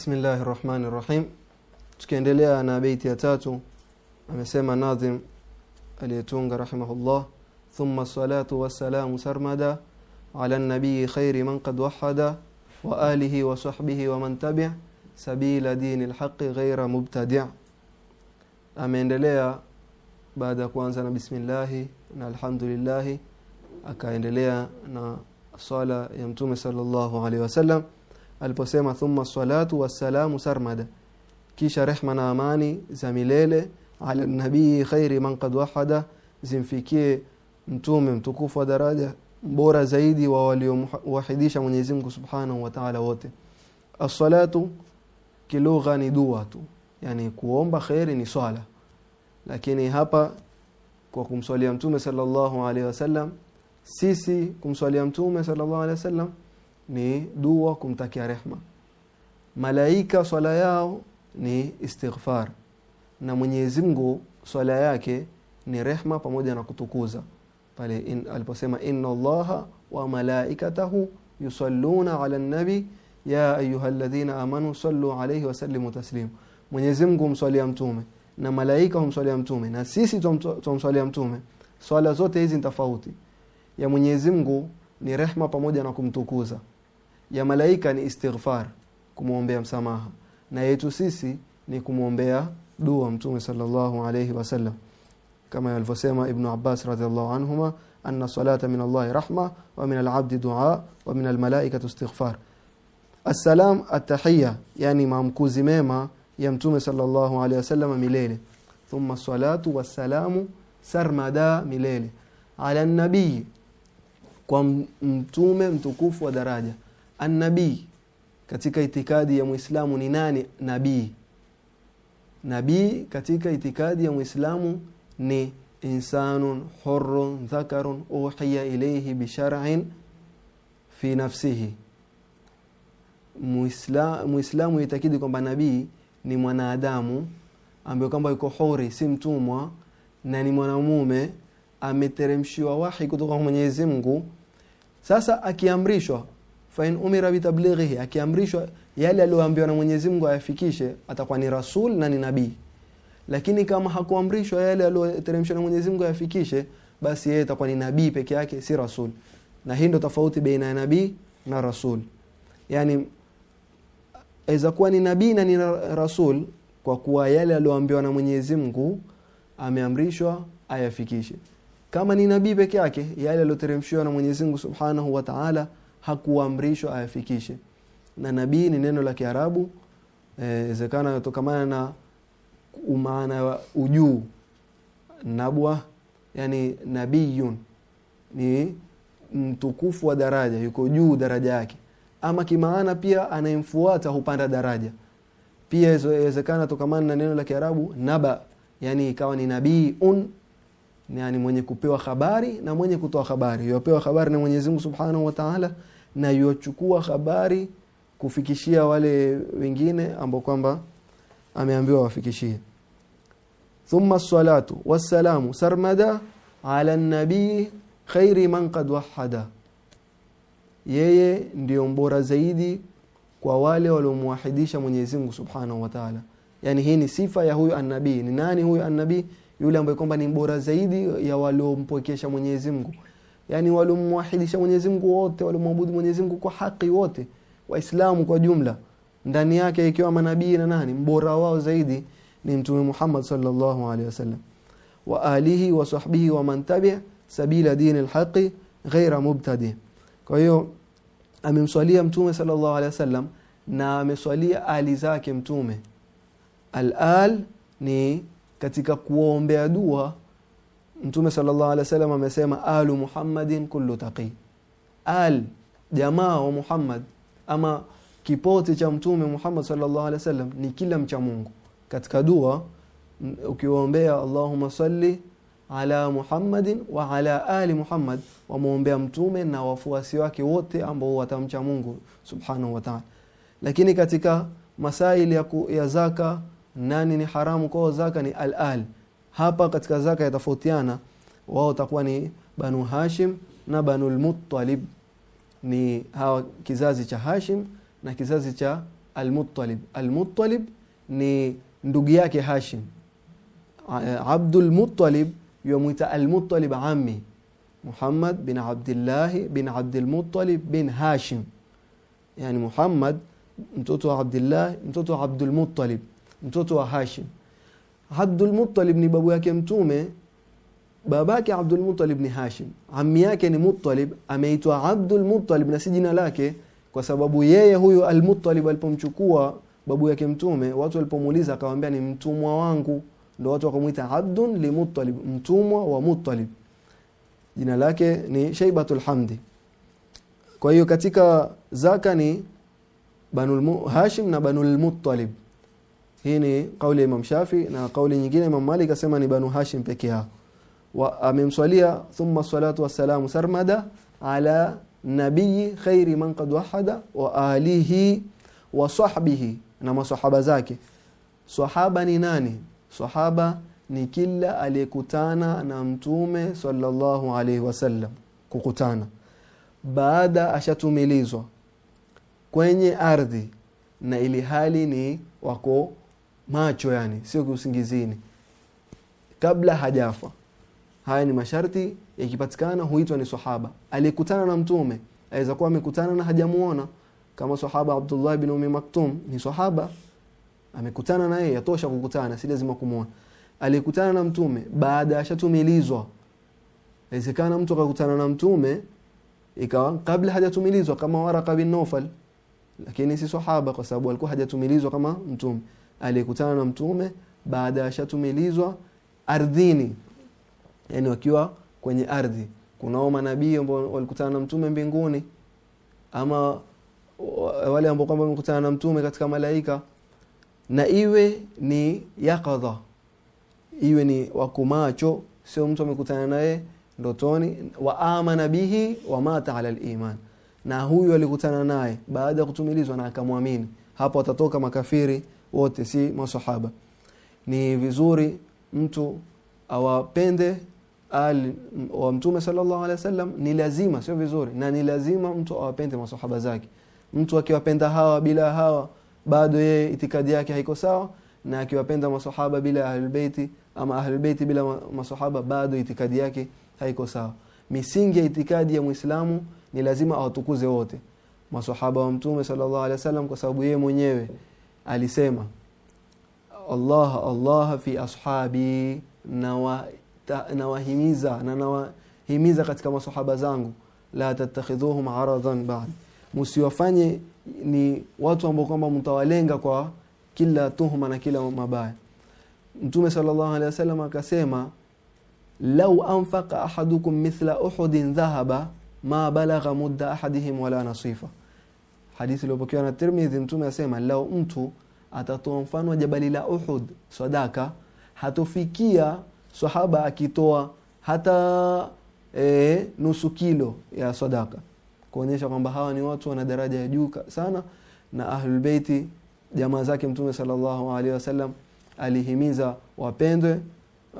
bismillahi rahmani rahim tukiendelea na beiti ya tatu amesema nadhim aliyetunga rahimahullah thumma salatu wassalamu sarmada ala nabiyi khairi man qad wahada wa alihi wa sahbihi wa man tabi' sabila dini lhaqi ghaira mubtadi' ameendelea baada ya kuanza na bismillahi na alhamdulillahi akaendelea na swala ya mtume sallallahu alaihi wasallam aliposema thumma salatu wassalamu sarmada kisha rehma na amani za milele ala nabii khairi man qad wahada zimfikie mtume mtukufu wa daraja bora zaidi wa waliomwahidisha Mwenyezi Mungu Subhanahu wa Ta'ala wote as-salatu kilugha ni dua tu yani kuomba khairi ni swala lakini hapa kwa kumswalia mtume sallallahu alaihi wasallam sisi kumswalia mtume sallallahu alaihi wasallam ni dua kumtakia rehma. Malaika swala yao ni istighfar. Na Mwenyezi Mungu swala yake ni rehma pamoja na kutukuza. Pale in, aliposema inna allaha wa malaikatahu yusalluna ala nabi ya ayyuhalladhina amanu sallu alayhi wa sallimu taslim. Mwenyezi Mungu humswalia mtume na malaika humswalia mtume na sisi tumswalia mtume. Swala zote hizi ni tofauti. Ya Mwenyezi Mungu ni rehma pamoja na kumtukuza ya malaika ni istighfar kumwombea msamaha na yetu sisi ni kumwombea dua mtume sallallahu alayhi wasallam kama alivyosema Ibn Abbas radhiallahu anhuma anna salata min Allah rahma wa min al-abdi dua wa min al-malaikati istighfar assalam at-tahiyya yani maamkuzi mema ya mtume sallallahu alayhi wasallam milele thumma salatu wassalamu sarmada milele ala nabii kwa mtume mtukufu wa daraja annabii katika itikadi ya muislamu ni nani? Nabii nabii katika itikadi ya muislamu ni insanun hurrun dhakarun uhiya ilayhi bishar'in fi nafsihi. Muislamu itakidi kwamba nabii ni mwanadamu ambaye kwamba yuko huri si mtumwa na ni mwanamume ameteremshiwa wahi kutoka kwa Mwenyezi Mungu. Sasa akiamrishwa fa in umira bitablighihi akiamrishwa yale aliyoambiwa na Mwenyezi Mungu ayafikishe atakuwa ni rasul na ni nabii. Lakini kama hakuamrishwa yale aliyoteremshwa na Mwenyezi Mungu ayafikishe basi yeye atakuwa ni nabii peke yake si rasul. Na hii ndo tofauti baina ya nabii na rasul. Yani aweza kuwa ni nabii na ni rasul kwa kuwa yale aliyoambiwa na Mwenyezi Mungu ameamrishwa ayafikishe. Kama ni nabii peke yake yale aliyoteremshiwa na Mwenyezi Mungu Subhanahu wa Ta'ala hakuamrishwa ayafikishe na nabii ni neno la Kiarabu wezekana e, tokamana na umaana wa ujuu. Nabwa yani nabiyun ni mtukufu wa daraja yuko juu daraja yake. Ama kimaana pia anayemfuata hupanda daraja. Pia inawezekana tokamana na neno la Kiarabu naba yani ikawa ni nabii un yani mwenye kupewa habari na mwenye kutoa habari. Yopewa habari na Mwenyezi Mungu Subhanahu wa Ta'ala na yochukua habari kufikishia wale wengine ambao kwamba ameambiwa wafikishie. Thumma salatu wassalamu sarmada ala nabii khairi man qad wahada. Yeye ndio mbora zaidi kwa wale waliomwahidisha Mwenyezi Mungu Subhanahu wa Ta'ala. Yani hii ni sifa ya huyu annabii ni nani huyu annabii yule ambaye kwamba ni bora zaidi ya waliompokesha Mwenyezi Mungu. Yani waliomwahidisha Mwenyezi Mungu wote waliomwabudu Mwenyezi Mungu kwa haki wote waislamu kwa jumla ndani yake ikiwa manabii na nani mbora wao zaidi ni mtume Muhammad sallallahu alaihi wasallam. Wa alihi wa sahbihi wa man tabi' sabila dini alhaqi ghaira mubtadi. Kwa hiyo amemswalia mtume sallallahu alaihi wasallam na ameswalia ali zake mtume. Al-al ni katika kuombea dua mtume sallallahu alaihi wasallam amesema alu muhammadin kullu taqi. Al jamaa wa muhammad ama kipote cha mtume Muhammad sallallahu alaihi wasallam ni kila mcha Mungu. Katika dua ukiombea Allahumma salli ala Muhammadin wa ala ali Muhammad wamwombea mtume na wafuasi wake wote ambao watamcha Mungu subhanahu wa ta'ala. Lakini katika masaili ya, ku, ya zaka nani ni haramu kwao zaka ni al-al hapa katika zaka yatafautiana wao takuwa ni banu Hashim na banu al-Muttalib. Ni hawa kizazi cha Hashim na kizazi cha almuttalib. Almuttalib ni ndugu yake hashim. Abdul muttalib yomwita almuttalib ami muhammad bin abdillahi bin abdilmuttalib bin hashim. Yani muhammad mtoto wa abdullah mtoto wa abdulmuttalib mtoto wa hashim. Abdulmuttalib ni babu yake mtume babake abdulmuttalib ni hashim. Ami yake ni muttalib ameitwa abdulmuttalib na si jina lake kwa sababu yeye huyu almuttalib alipomchukua babu yake mtume watu walipomuuliza akawambia ni mtumwa wangu. Ndo watu wakamwita abdun limuttalib mtumwa wa muttalib. Jina lake ni shaibatul hamdi. Kwa hiyo katika zaka ni banul hashim na banul muttalib hii ni kauli ya imam shafi na kauli nyingine imam malik asema ni banu hashim peke yao. Amemswalia thumma salatu wassalamu sarmada ala nabii khairi man qad wahada wa alihi wa sahbihi na masahaba zake. Sahaba ni nani? Sahaba ni kila aliyekutana na mtume sallallahu alaihi wasallam kukutana. Baada ashatumilizwa kwenye ardhi na ili hali ni wako macho yani sio kiusingizini kabla hajafa. Haya ni masharti yakipatikana huitwa ni sahaba. Aliyekutana na mtume aweza kuwa amekutana na hajamuona. Kama sahaba abdullah bin umi maktum ni sahaba. Amekutana naye yatosha kukutana si lazima kumuona. Aliyekutana na mtume baada ya shatumilizwa inawezekana mtu akakutana na mtume ikawa kabla hajatumilizwa kama waraka bin Nawfal. Lakini si sahaba kwa sababu alikuwa hajatumilizwa kama mtume aliyekutana na mtume baada ya shatumilizwa ardhini. Yani wakiwa kwenye ardhi. Kunao manabii ambao walikutana na mtume mbinguni. Ama wale ambao kwamba wamekutana na mtume katika malaika. Na iwe ni yakadha iwe ni wakumacho sio mtu amekutana naye ndotoni. Wa amana bihi wa mata ala liman na huyu alikutana naye baada ya kutumilizwa na akamwamini. Hapo watatoka makafiri wote si masahaba. Ni vizuri mtu awapende al wa mtume sallallahu alaihi wasallam ni lazima sio vizuri na ni lazima mtu awapende masahaba zake. Mtu akiwapenda hawa bila hawa bado yeye itikadi yake haiko sawa na akiwapenda masahaba bila ahlulbeiti ama ahlulbeiti bila masahaba bado itikadi yake haiko sawa. Misingi ya itikadi ya mwislamu ni lazima awatukuze wote. Masahaba wa mtume sallallahu alaihi wasallam kwa sababu yeye mwenyewe alisema Allah Allah fi ashabi nawahimiza na nawahimiza katika masahaba zangu la tattakhidhuhum aradan ba'd. Msiwafanye ni watu ambao kwamba mtawalenga kwa kila tuhuma na kila mabaya. Mtume sallallahu alaihi wasallam akasema lau anfaqa ahadukum mithla uhudin dhahaba ma balagha mudda ahadihim wala nasifa hadithi iliyopokewa na Tirmidhi mtume asema lao mtu atatoa mfano wa jabali la Uhud sadaka hatofikia sahaba akitoa hata e, nusu kilo ya sadaka. Kuonyesha kwamba hawa ni watu wana daraja ya juu sana na ahlulbeiti jamaa zake mtume sallallahu alaihi wasallam alihimiza wapendwe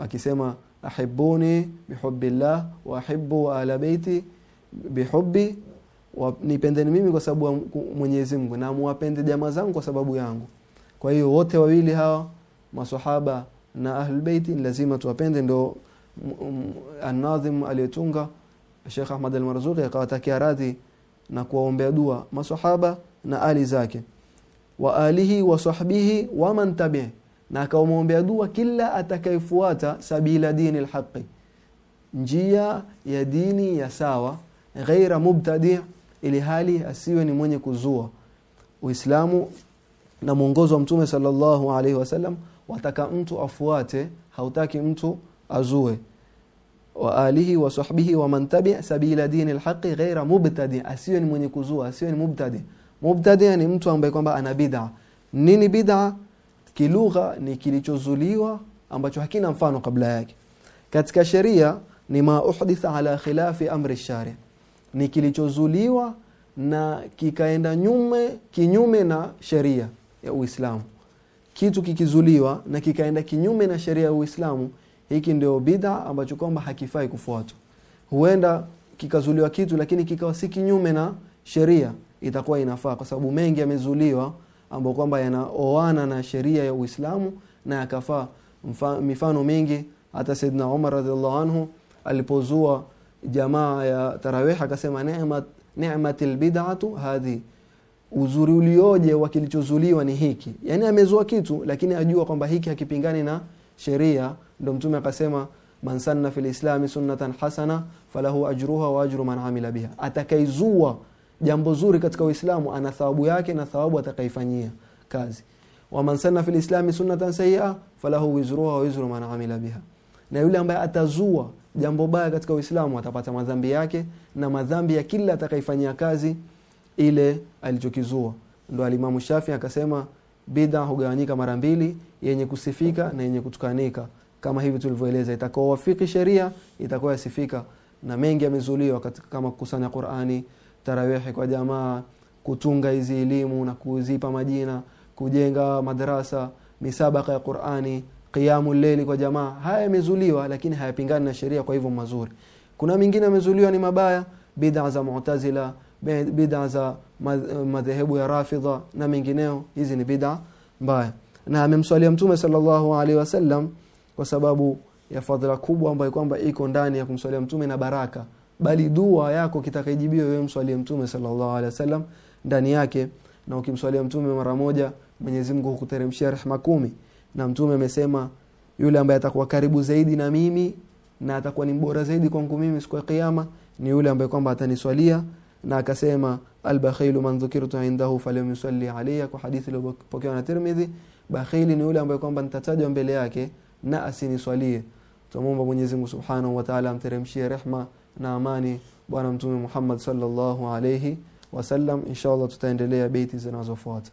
akisema ahibuni bihubillah wa ahibbu ala beiti bihubbi nipendeni mimi kwa sababu ya Mwenyezi Mungu na muwapende jamaa zangu kwa sababu yangu. Kwa hiyo wote wawili hawa maswahaba na ahlulbeiti lazima tuwapende. Ndo anadhim aliyetunga Sheikh Ahmad al-Marzuqi akawatakia radhi na kuwaombea dua maswahaba na ali zake. Wa alihi wa sahbihi wa man tabi na akawaombea dua kila atakayefuata sabila dini alhaqi njia ya dini ya sawa ghaira mubtadi ili hali asiwe ni mwenye kuzua. Uislamu na mwongozo wa Mtume sallallahu alaihi wasallam wataka mtu afuate hautaki mtu azue. Wa alihi wa sahbihi wa man tabi sabila dini alhaqi ghaira mubtadi. Asiwe ni mwenye kuzua asiwe ni mubtadi. Mubtadi ni mtu ambaye kwamba ana bid'a. Nini bid'a? Kilugha ni kilichozuliwa ambacho hakina mfano kabla yake. Katika sheria ni ma uhditha ala khilafi amri shari ni kilichozuliwa na kikaenda nyume kinyume na sheria ya Uislamu. Kitu kikizuliwa na kikaenda kinyume na sheria ya Uislamu hiki ndio bid'a ambacho kwamba hakifai kufuatwa. Huenda kikazuliwa kitu lakini kikawa si kinyume na sheria itakuwa inafaa kwa sababu mengi yamezuliwa ambayo kwamba yanaoana na sheria ya Uislamu na yakafaa. Mifano mingi hata Saidna Umar radhiallahu anhu alipozua jamaa ya tarawih akasema ni'mat ni'matil hadhi. Uzuri ulioje wa kilichozuliwa ni hiki. Yani amezua kitu lakini ajua kwamba hiki hakipingani na sheria. Ndo mtume akasema man sanna fil islami sunnatan hasana falahu ajruha wa ajru man amila biha. Atakaizua jambo zuri katika uislamu ana thawabu yake na thawabu atakaifanyia kazi. Wa sanna fil islami sunnatan sayyi'a falahu wizruha wa wizru man amila biha. Na yule ambaye atazua jambo baya katika uislamu atapata madhambi yake na madhambi ya kila atakaifanyia kazi ile alichokizua. Ndo alimamu shafi akasema bidha hugawanyika mara mbili yenye kusifika na yenye kutukanika. Kama hivi tulivyoeleza itakaowafiki sheria itakuwa yasifika. Na mengi yamezuliwa kama kukusanya qurani tarawihi kwa jamaa kutunga hizi elimu na kuzipa majina kujenga madarasa misabaka ya qurani qiyamu leili kwa jamaa. Haya yamezuliwa lakini hayapingani na sheria kwa hivyo mazuri. Kuna mingine yamezuliwa ni mabaya. Bid'a za mu'tazila bid'a za madhehebu ya rafidha na mengineo. Hizi ni bid'a mbaya. Na amemswalia mtume sallallahu alaihi wasallam kwa sababu ya fadhila kubwa ambayo kwamba iko ndani ya kumswalia mtume na baraka. Bali dua yako kitakajibiwa wewe mswalie mtume sallallahu alaihi wasallam ndani yake. Na ukimswalia mtume mara moja Mwenyezi Mungu hukuteremshia rehema kumi na mtume amesema yule ambaye atakuwa karibu zaidi na mimi na atakuwa ni mbora zaidi kwangu mimi siku ya kiyama ni yule ambaye kwamba ataniswalia. Na akasema albakhilu man dhukirtu indahu falam yusalli alayya kwa hadithi iliyopokewa na Tirmidhi. Bakhili ni yule ambaye kwamba nitatajwa mbele yake na asiniswalie. Tumuomba Mwenyezi Mungu Subhanahu wa Ta'ala amteremshie rehma na amani bwana mtume Muhammad sallallahu alayhi wasallam inshallah tutaendelea beiti zinazofuata